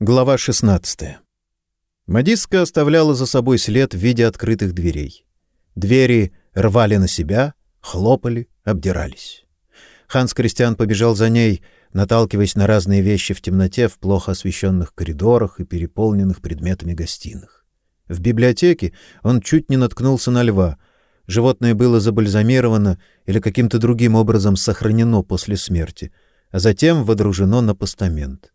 Глава 16. Модистка оставляла за собой след в виде открытых дверей. Двери рвали на себя, хлопали, обдирались. Ханс Кристиан побежал за ней, наталкиваясь на разные вещи в темноте в плохо освещенных коридорах и переполненных предметами гостиных. В библиотеке он чуть не наткнулся на льва. Животное было забальзамировано или каким-то другим образом сохранено после смерти, а затем водружено на постамент.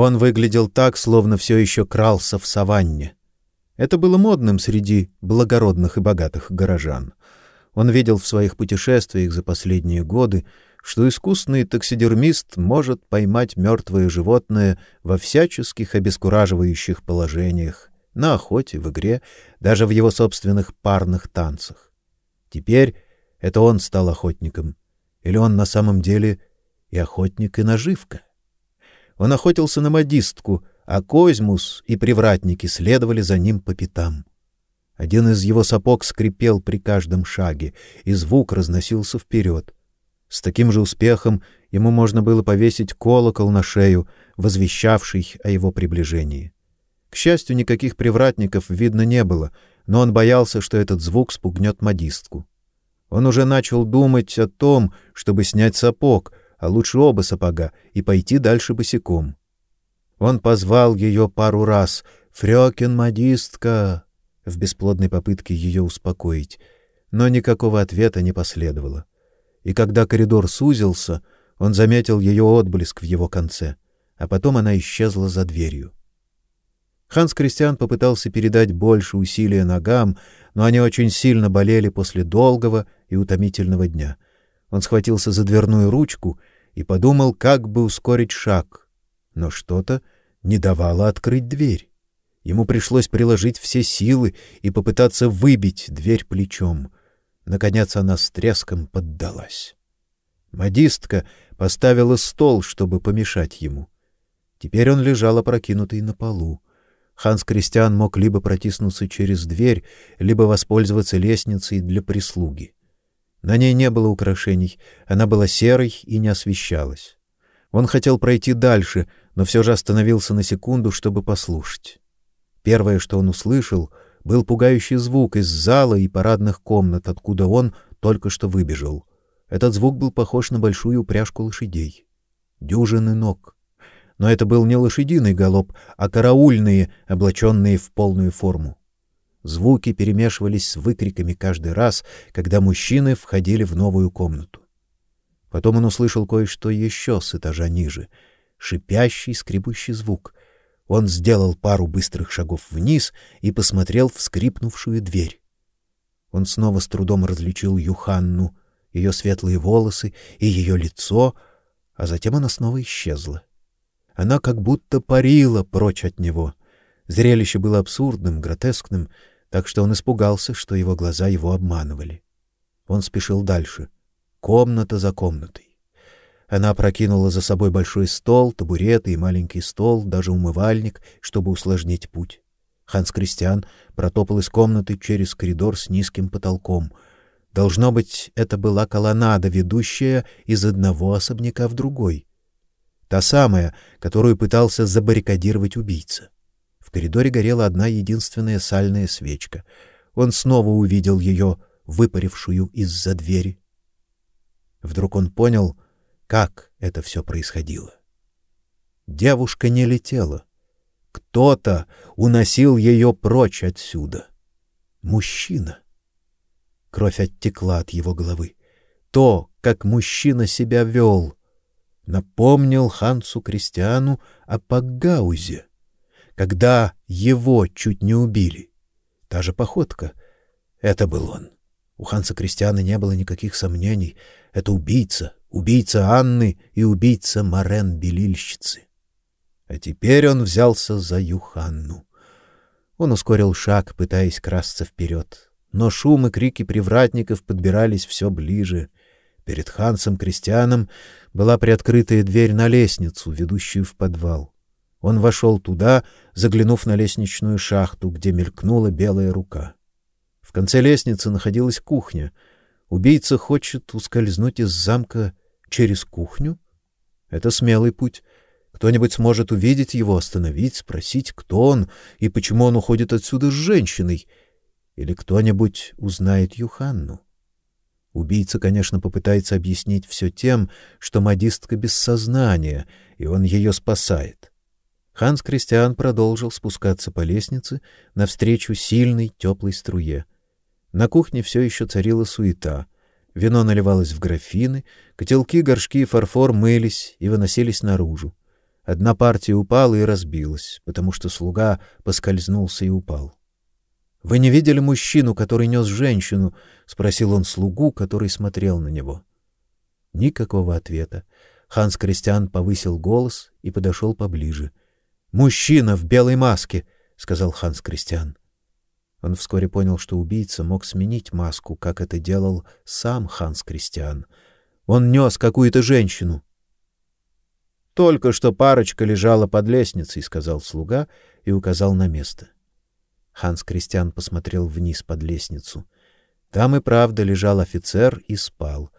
Он выглядел так, словно все еще крался в саванне. Это было модным среди благородных и богатых горожан. Он видел в своих путешествиях за последние годы, что искусный таксидермист может поймать мертвое животное во всяческих обескураживающих положениях, на охоте, в игре, даже в его собственных парных танцах. Теперь это он стал охотником, или он на самом деле и охотник, и наживка? Он охотился на модистку, а Козьмус и привратники следовали за ним по пятам. Один из его сапог скрипел при каждом шаге, и звук разносился вперед. С таким же успехом ему можно было повесить колокол на шею, возвещавший о его приближении. К счастью, никаких привратников видно не было, но он боялся, что этот звук спугнет модистку. Он уже начал думать о том, чтобы снять сапог, а лучше оба сапога, и пойти дальше босиком. Он позвал ее пару раз «Фрёкен модистка!» в бесплодной попытке ее успокоить, но никакого ответа не последовало. И когда коридор сузился, он заметил ее отблеск в его конце, а потом она исчезла за дверью. Ханс Кристиан попытался передать больше усилия ногам, но они очень сильно болели после долгого и утомительного дня — он схватился за дверную ручку и подумал, как бы ускорить шаг, но что-то не давало открыть дверь. Ему пришлось приложить все силы и попытаться выбить дверь плечом. Наконец она с треском поддалась. Модистка поставила стол, чтобы помешать ему. Теперь он лежал опрокинутый на полу. Ханс Кристиан мог либо протиснуться через дверь, либо воспользоваться лестницей для прислуги. На ней не было украшений, она была серой и не освещалась. Он хотел пройти дальше, но все же остановился на секунду, чтобы послушать. Первое, что он услышал, был пугающий звук из зала и парадных комнат, откуда он только что выбежал. Этот звук был похож на большую упряжку лошадей. Дюжины ног. Но это был не лошадиный галоп, а караульные, облаченные в полную форму. Звуки перемешивались с выкриками каждый раз, когда мужчины входили в новую комнату. Потом он услышал кое-что еще с этажа ниже — шипящий, скрипучий звук. Он сделал пару быстрых шагов вниз и посмотрел в скрипнувшую дверь. Он снова с трудом различил Юханну, ее светлые волосы и ее лицо, а затем она снова исчезла. Она как будто парила прочь от него. Зрелище было абсурдным, гротескным, так что он испугался, что его глаза его обманывали. Он спешил дальше, комната за комнатой. Она прокинула за собой большой стол, табуреты и маленький стол, даже умывальник, чтобы усложнить путь. Ханс Кристиан протопал из комнаты через коридор с низким потолком. Должно быть, это была колоннада, ведущая из одного особняка в другой. Та самая, которую пытался забаррикадировать убийца. В коридоре горела одна единственная сальная свечка. Он снова увидел ее, выпарившую из-за двери. Вдруг он понял, как это все происходило. Девушка не летела. Кто-то уносил ее прочь отсюда. Мужчина. Кровь оттекла от его головы. То, как мужчина себя вел, напомнил Хансу Кристиану о Пагаузе когда его чуть не убили. Та же походка. Это был он. У Ханса Кристиана не было никаких сомнений. Это убийца, убийца Анны и убийца Марен Белильщицы. А теперь он взялся за Юханну. Он ускорил шаг, пытаясь красться вперед. Но шум и крики привратников подбирались все ближе. Перед Хансом Кристианом была приоткрытая дверь на лестницу, ведущую в подвал. Он вошел туда, заглянув на лестничную шахту, где мелькнула белая рука. В конце лестницы находилась кухня. Убийца хочет ускользнуть из замка через кухню? Это смелый путь. Кто-нибудь сможет увидеть его, остановить, спросить, кто он и почему он уходит отсюда с женщиной. Или кто-нибудь узнает Юханну. Убийца, конечно, попытается объяснить все тем, что модистка без сознания, и он ее спасает. Ханс Кристиан продолжил спускаться по лестнице навстречу сильной теплой струе. На кухне все еще царила суета. Вино наливалось в графины, котелки, горшки и фарфор мылись и выносились наружу. Одна партия упала и разбилась, потому что слуга поскользнулся и упал. Вы не видели мужчину, который нес женщину, спросил он слугу, который смотрел на него. Никакого ответа. Ханс Кристиан повысил голос и подошел поближе. Мужчина в белой маске, сказал Ханс Кристиан. Он вскоре понял, что убийца мог сменить маску, как это делал сам Ханс Кристиан. Он нес какую-то женщину. Только что парочка лежала под лестницей, сказал слуга и указал на место. Ханс Кристиан посмотрел вниз под лестницу. Там и правда лежал офицер и спал.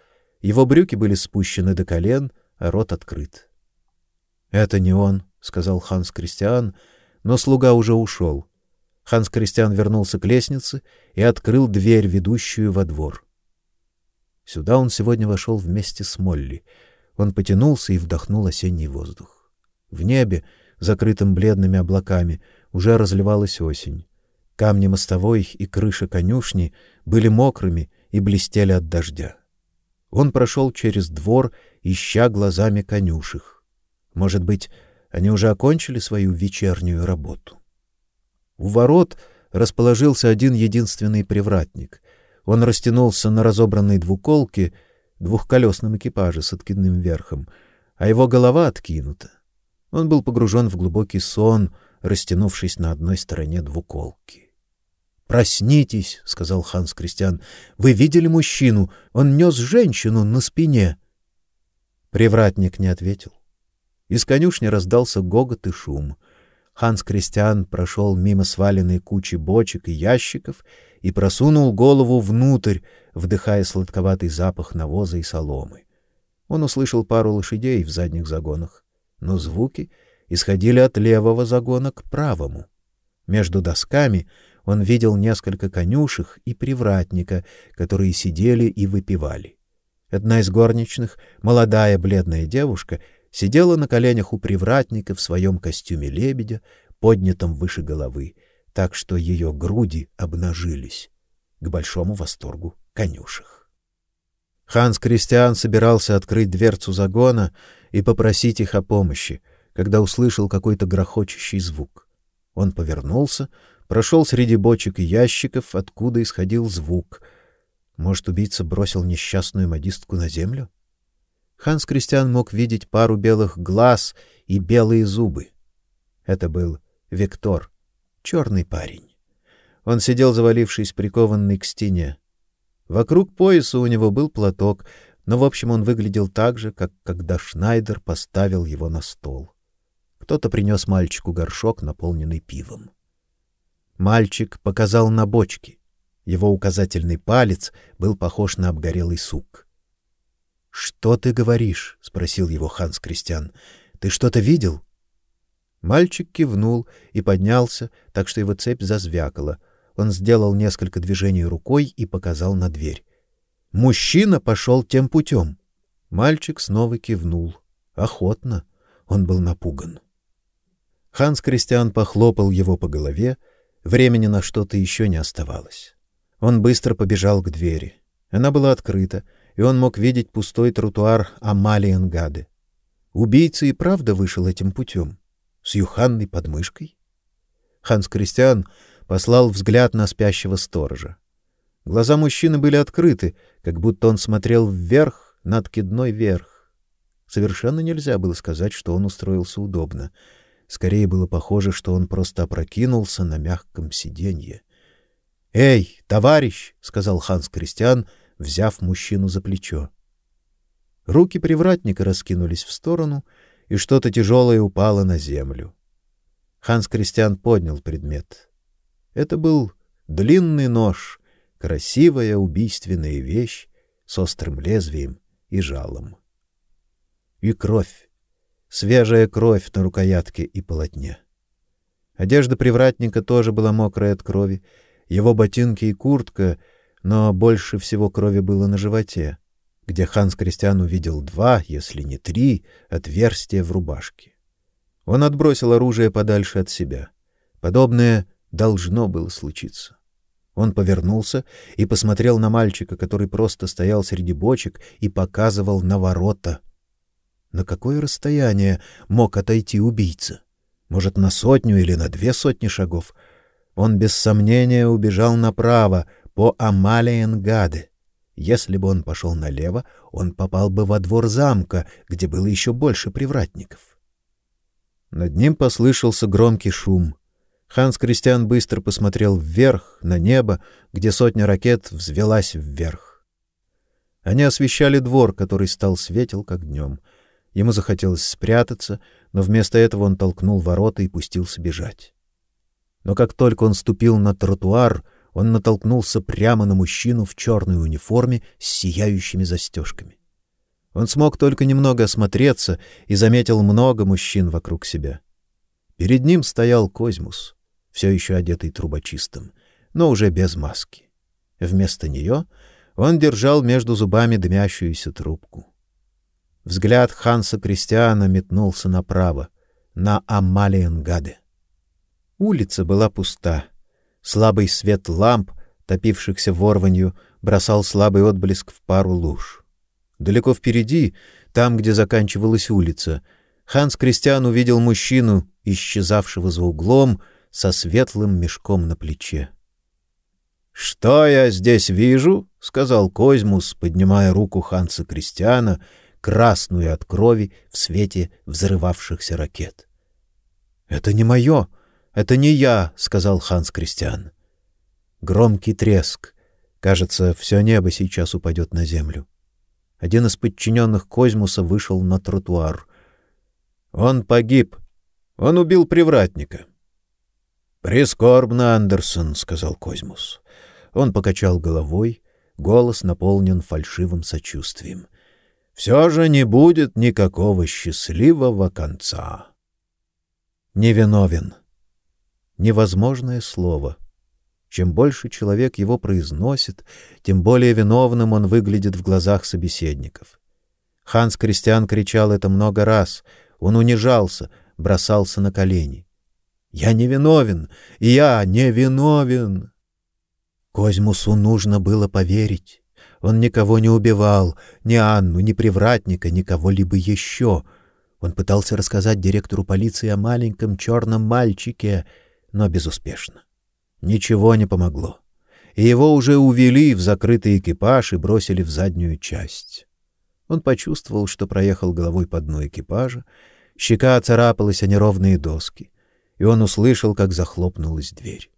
Его брюки были спущены до колен, а рот открыт. Это не он, сказал Ханс Кристиан, но слуга уже ушел. Ханс Кристиан вернулся к лестнице и открыл дверь, ведущую во двор. Сюда он сегодня вошел вместе с Молли. Он потянулся и вдохнул осенний воздух. В небе, закрытом бледными облаками, уже разливалась осень. Камни мостовой и крыша конюшни были мокрыми и блестели от дождя. Он прошел через двор, ища глазами конюшек. Может быть, они уже окончили свою вечернюю работу. У ворот расположился один единственный привратник. Он растянулся на разобранной двуколке, двухколесном экипаже с откидным верхом, а его голова откинута. Он был погружен в глубокий сон, растянувшись на одной стороне двуколки. "Проснитесь", сказал Ханс Кристиан. "Вы видели мужчину? Он нес женщину на спине". Привратник не ответил. Из конюшни раздался гогот и шум. Ханс Кристиан прошел мимо сваленной кучи бочек и ящиков и просунул голову внутрь, вдыхая сладковатый запах навоза и соломы. Он услышал пару лошадей в задних загонах, но звуки исходили от левого загона к правому. Между досками он видел несколько конюшек и привратника, которые сидели и выпивали. Одна из горничных, молодая бледная девушка, сидела на коленях у привратника в своем костюме лебедя, поднятом выше головы, так что ее груди обнажились, к большому восторгу конюшек. Ханс Кристиан собирался открыть дверцу загона и попросить их о помощи, когда услышал какой-то грохочущий звук. Он повернулся, прошел среди бочек и ящиков, откуда исходил звук. Может, убийца бросил несчастную модистку на землю? Ханс Кристиан мог видеть пару белых глаз и белые зубы. Это был Виктор, черный парень. Он сидел завалившись, прикованный к стене. Вокруг пояса у него был платок, но в общем он выглядел так же, как когда Шнайдер поставил его на стол. Кто-то принес мальчику горшок, наполненный пивом. Мальчик показал на бочки. Его указательный палец был похож на обгорелый сук. Что ты говоришь? спросил его Ханс Кристиан. Ты что-то видел? Мальчик кивнул и поднялся, так что его цепь зазвякала. Он сделал несколько движений рукой и показал на дверь. Мужчина пошел тем путем. Мальчик снова кивнул, охотно. Он был напуган. Ханс Кристиан похлопал его по голове, времени на что-то еще не оставалось. Он быстро побежал к двери. Она была открыта, и он мог видеть пустой тротуар Амалиенгаде. Убийца и правда вышел этим путем, с Юханной под мышкой. Ханс Кристиан послал взгляд на спящего сторожа. Глаза мужчины были открыты, как будто он смотрел вверх, на откидной верх. Совершенно нельзя было сказать, что он устроился удобно. Скорее было похоже, что он просто опрокинулся на мягком сиденье. "Эй, товарищ", сказал Ханс Кристиан, взяв мужчину за плечо. Руки привратника раскинулись в сторону, и что-то тяжелое упало на землю. Ханс Кристиан поднял предмет. Это был длинный нож, красивая убийственная вещь с острым лезвием и жалом. И кровь. свежая кровь на рукоятке и полотне. Одежда привратника тоже была мокрая от крови, его ботинки и куртка, но больше всего крови было на животе, где Ханс Кристиан увидел два, если не три, отверстия в рубашке. Он отбросил оружие подальше от себя. Подобное должно было случиться. Он повернулся и посмотрел на мальчика, который просто стоял среди бочек и показывал на ворота. На какое расстояние мог отойти убийца? Может, на сотню или на две сотни шагов? Он без сомнения убежал направо, по Амалиенгаде. Если бы он пошел налево, он попал бы во двор замка, где было еще больше привратников. Над ним послышался громкий шум. Ханс Кристиан быстро посмотрел вверх, на небо, где сотня ракет взвелась вверх. Они освещали двор, который стал светел, как днем. Ему захотелось спрятаться, но вместо этого он толкнул ворота и пустился бежать. Но как только он ступил на тротуар, он натолкнулся прямо на мужчину в черной униформе с сияющими застежками. Он смог только немного осмотреться и заметил много мужчин вокруг себя. Перед ним стоял Козьмус, все еще одетый трубочистом, но уже без маски. Вместо нее он держал между зубами дымящуюся трубку. Взгляд Ханса Кристиана метнулся направо, на Амалиенгаде. Улица была пуста. Слабый свет ламп, топившихся ворванью, бросал слабый отблеск в пару луж. Далеко впереди, там, где заканчивалась улица, Ханс Кристиан увидел мужчину, исчезавшего за углом, со светлым мешком на плече. «Что я здесь вижу?» — сказал Козьмус, поднимая руку Ханса Кристиана, красную от крови в свете взрывавшихся ракет. «Это не мое, это не я», — сказал Ханс Кристиан. Громкий треск. Кажется, все небо сейчас упадет на землю. Один из подчиненных Козьмуса вышел на тротуар. Он погиб. Он убил привратника. Прискорбно, Андерсон, сказал Козьмус. Он покачал головой, голос наполнен фальшивым сочувствием. Все же не будет никакого счастливого конца. Невиновен. Невозможное слово. Чем больше человек его произносит, тем более виновным он выглядит в глазах собеседников. Ханс Кристиан кричал это много раз, он унижался, бросался на колени. Я не виновен, я не виновен. Козьмусу нужно было поверить. Он никого не убивал, ни Анну, ни привратника, никого либо еще. Он пытался рассказать директору полиции о маленьком черном мальчике, но безуспешно. Ничего не помогло. И его уже увели в закрытый экипаж и бросили в заднюю часть. Он почувствовал, что проехал головой по дну экипажа, щека царапалась о неровные доски, и он услышал, как захлопнулась дверь.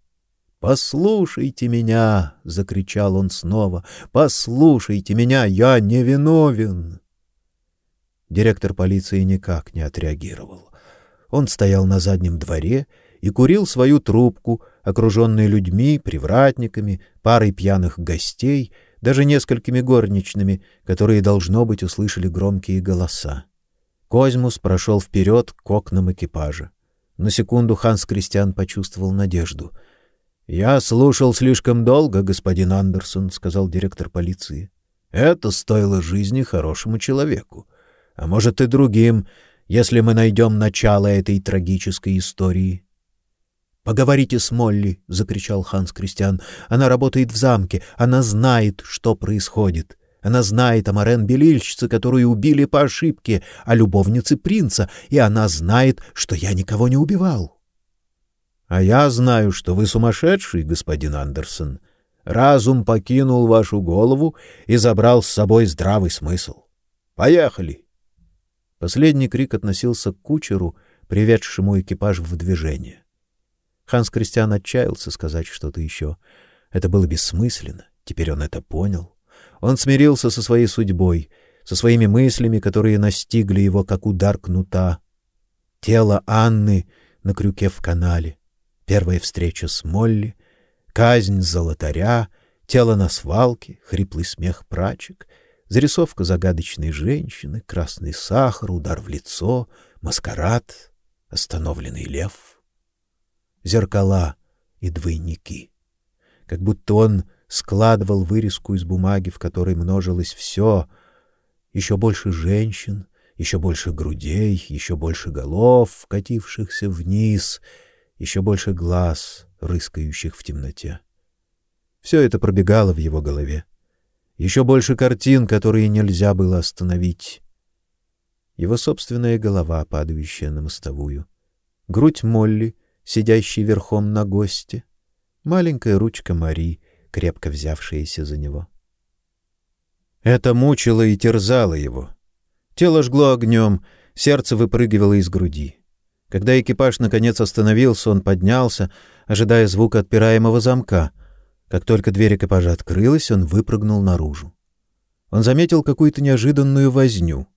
«Послушайте меня!» — закричал он снова. «Послушайте меня! Я не виновен!» Директор полиции никак не отреагировал. Он стоял на заднем дворе и курил свою трубку, окруженный людьми, привратниками, парой пьяных гостей, даже несколькими горничными, которые должно быть услышали громкие голоса. Козьмус прошел вперед к окнам экипажа. На секунду Ханс Кристиан почувствовал надежду. Я слушал слишком долго, господин Андерсон, сказал директор полиции. Это стоило жизни хорошему человеку, а может и другим, если мы найдем начало этой трагической истории. Поговорите с Молли, закричал Ханс Кристиан. Она работает в замке, она знает, что происходит. Она знает о Марен Белильщице, которую убили по ошибке, о любовнице принца, и она знает, что я никого не убивал. А я знаю, что вы сумасшедший, господин Андерсон. Разум покинул вашу голову и забрал с собой здравый смысл. Поехали. Последний крик относился к кучеру, приведшему экипаж в движение. Ханс Кристиан отчаялся сказать что-то еще. Это было бессмысленно. Теперь он это понял. Он смирился со своей судьбой, со своими мыслями, которые настигли его как удар кнута. Тело Анны на крюке в канале, первая встреча с Молли, казнь золотаря, тело на свалке, хриплый смех прачек, зарисовка загадочной женщины, красный сахар, удар в лицо, маскарад, остановленный лев, зеркала и двойники. Как будто он складывал вырезку из бумаги, в которой множилось все, еще больше женщин, еще больше грудей, еще больше голов, катившихся вниз, еще больше глаз, рыскающих в темноте. Все это пробегало в его голове. Еще больше картин, которые нельзя было остановить. Его собственная голова, падающая на мостовую, грудь Молли, сидящей верхом на госте, маленькая ручка Мари, крепко взявшаяся за него. Это мучило и терзало его. Тело жгло огнем, сердце выпрыгивало из груди. Когда экипаж наконец остановился, он поднялся, ожидая звука отпираемого замка. Как только дверь экипажа открылась, он выпрыгнул наружу. Он заметил какую-то неожиданную возню.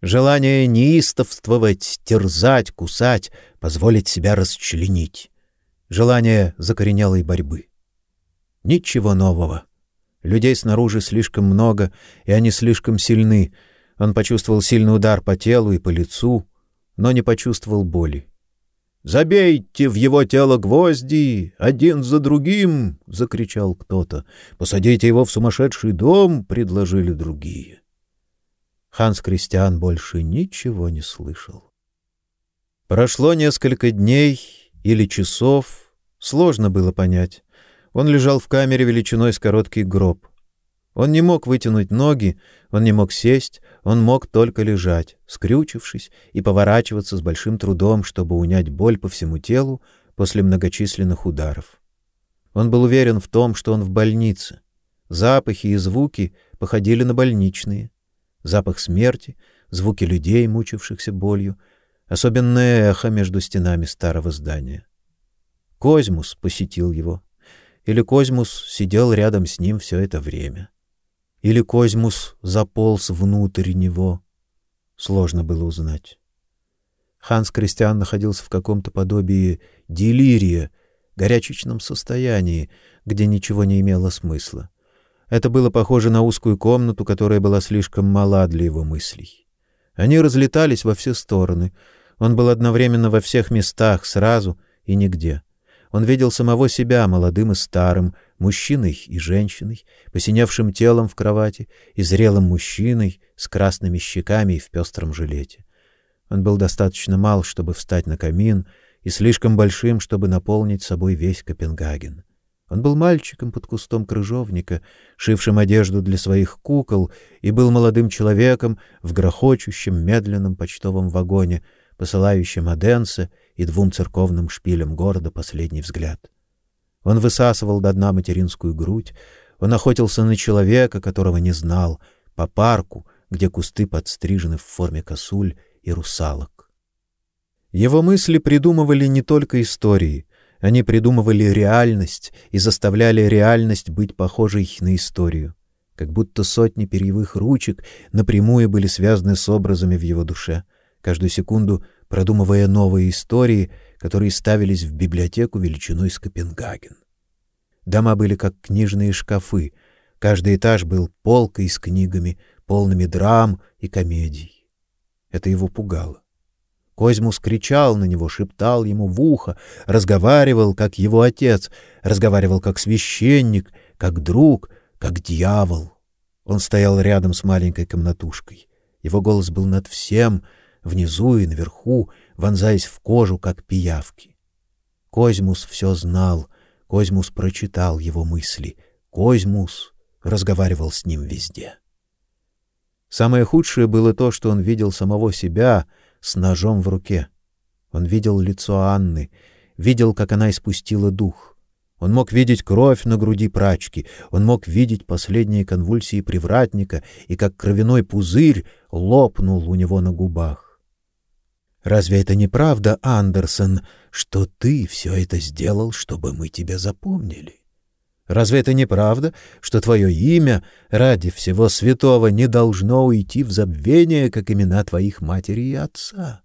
Желание неистовствовать, терзать, кусать, позволить себя расчленить. Желание закоренелой борьбы. Ничего нового. Людей снаружи слишком много, и они слишком сильны. Он почувствовал сильный удар по телу и по лицу, но не почувствовал боли. «Забейте в его тело гвозди, один за другим!» — закричал кто-то. «Посадите его в сумасшедший дом!» — предложили другие. Ханс Кристиан больше ничего не слышал. Прошло несколько дней или часов, сложно было понять. Он лежал в камере величиной с короткий гроб. Он не мог вытянуть ноги, он не мог сесть, он мог только лежать, скрючившись и поворачиваться с большим трудом, чтобы унять боль по всему телу после многочисленных ударов. Он был уверен в том, что он в больнице. Запахи и звуки походили на больничные. Запах смерти, звуки людей, мучившихся болью, особенное эхо между стенами старого здания. Козьмус посетил его. Или Козьмус сидел рядом с ним все это время. Или Козьмус заполз внутрь него. Сложно было узнать. Ханс Кристиан находился в каком-то подобии делирия, горячечном состоянии, где ничего не имело смысла. Это было похоже на узкую комнату, которая была слишком мала для его мыслей. Они разлетались во все стороны. Он был одновременно во всех местах сразу и нигде. Он видел самого себя молодым и старым, мужчиной и женщиной, посиневшим телом в кровати и зрелым мужчиной с красными щеками и в пестром жилете. Он был достаточно мал, чтобы встать на камин, и слишком большим, чтобы наполнить собой весь Копенгаген. Он был мальчиком под кустом крыжовника, шившим одежду для своих кукол, и был молодым человеком в грохочущем медленном почтовом вагоне, посылающем Аденса и двум церковным шпилям города последний взгляд. Он высасывал до дна материнскую грудь, он охотился на человека, которого не знал, по парку, где кусты подстрижены в форме косуль и русалок. Его мысли придумывали не только истории, они придумывали реальность и заставляли реальность быть похожей на историю, как будто сотни перьевых ручек напрямую были связаны с образами в его душе, каждую секунду продумывая новые истории, которые ставились в библиотеку величиной с Копенгаген. Дома были как книжные шкафы, каждый этаж был полкой с книгами, полными драм и комедий. Это его пугало. Козьмус кричал на него, шептал ему в ухо, разговаривал как его отец, разговаривал как священник, как друг, как дьявол. Он стоял рядом с маленькой комнатушкой. Его голос был над всем, внизу и наверху, вонзаясь в кожу, как пиявки. Козьмус все знал, Козьмус прочитал его мысли. Козьмус разговаривал с ним везде. Самое худшее было то, что он видел самого себя с ножом в руке. Он видел лицо Анны, видел, как она испустила дух. Он мог видеть кровь на груди прачки, он мог видеть последние конвульсии привратника и как кровяной пузырь лопнул у него на губах. Разве это не правда, Андерсон, что ты все это сделал, чтобы мы тебя запомнили? Разве это не правда, что твое имя ради всего святого не должно уйти в забвение, как имена твоих матери и отца?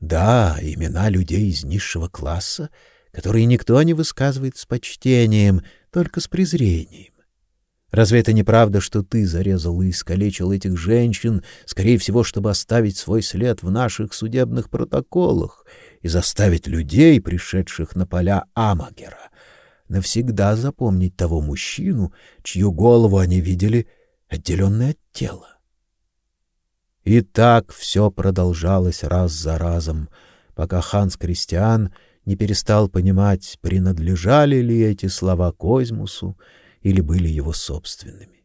Да, имена людей из низшего класса, которые никто не высказывает с почтением, только с презрением. Разве это не правда, что ты зарезал и искалечил этих женщин, скорее всего, чтобы оставить свой след в наших судебных протоколах и заставить людей, пришедших на поля Амагера, навсегда запомнить того мужчину, чью голову они видели отделенной от тела? И так все продолжалось раз за разом, пока Ханс Кристиан не перестал понимать, принадлежали ли эти слова Козьмусу или были его собственными.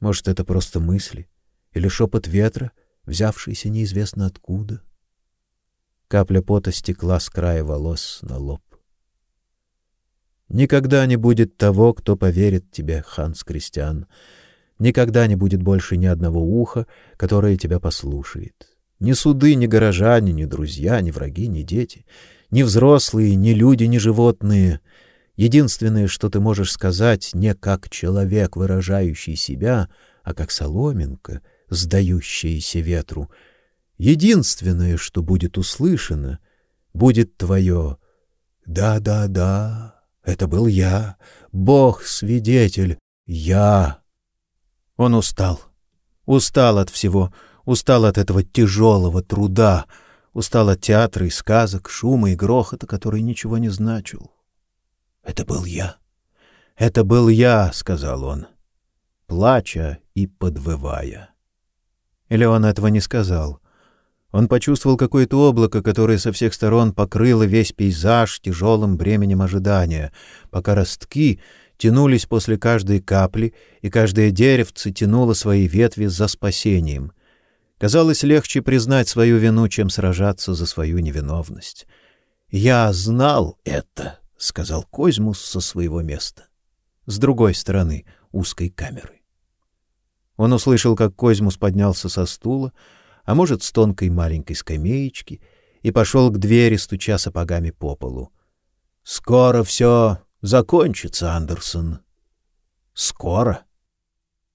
Может, это просто мысли или шепот ветра, взявшийся неизвестно откуда. Капля пота стекла с края волос на лоб. Никогда не будет того, кто поверит тебе, Ханс Кристиан. Никогда не будет больше ни одного уха, которое тебя послушает. Ни суды, ни горожане, ни друзья, ни враги, ни дети, ни взрослые, ни люди, ни животные — Единственное, что ты можешь сказать, не как человек, выражающий себя, а как соломинка, сдающаяся ветру. Единственное, что будет услышано, будет твое «Да-да-да, это был я, Бог-свидетель, я». Он устал. Устал от всего, устал от этого тяжелого труда, устал от театра и сказок, шума и грохота, который ничего не значил. Это был я. Это был я, сказал он, плача и подвывая. Или он этого не сказал? Он почувствовал какое-то облако, которое со всех сторон покрыло весь пейзаж тяжелым бременем ожидания, пока ростки тянулись после каждой капли, и каждое деревце тянуло свои ветви за спасением. Казалось легче признать свою вину, чем сражаться за свою невиновность. Я знал это, — сказал Козьмус со своего места, с другой стороны узкой камеры. Он услышал, как Козьмус поднялся со стула, а может, с тонкой маленькой скамеечки, и пошел к двери, стуча сапогами по полу. — Скоро все закончится, Андерсон. — Скоро?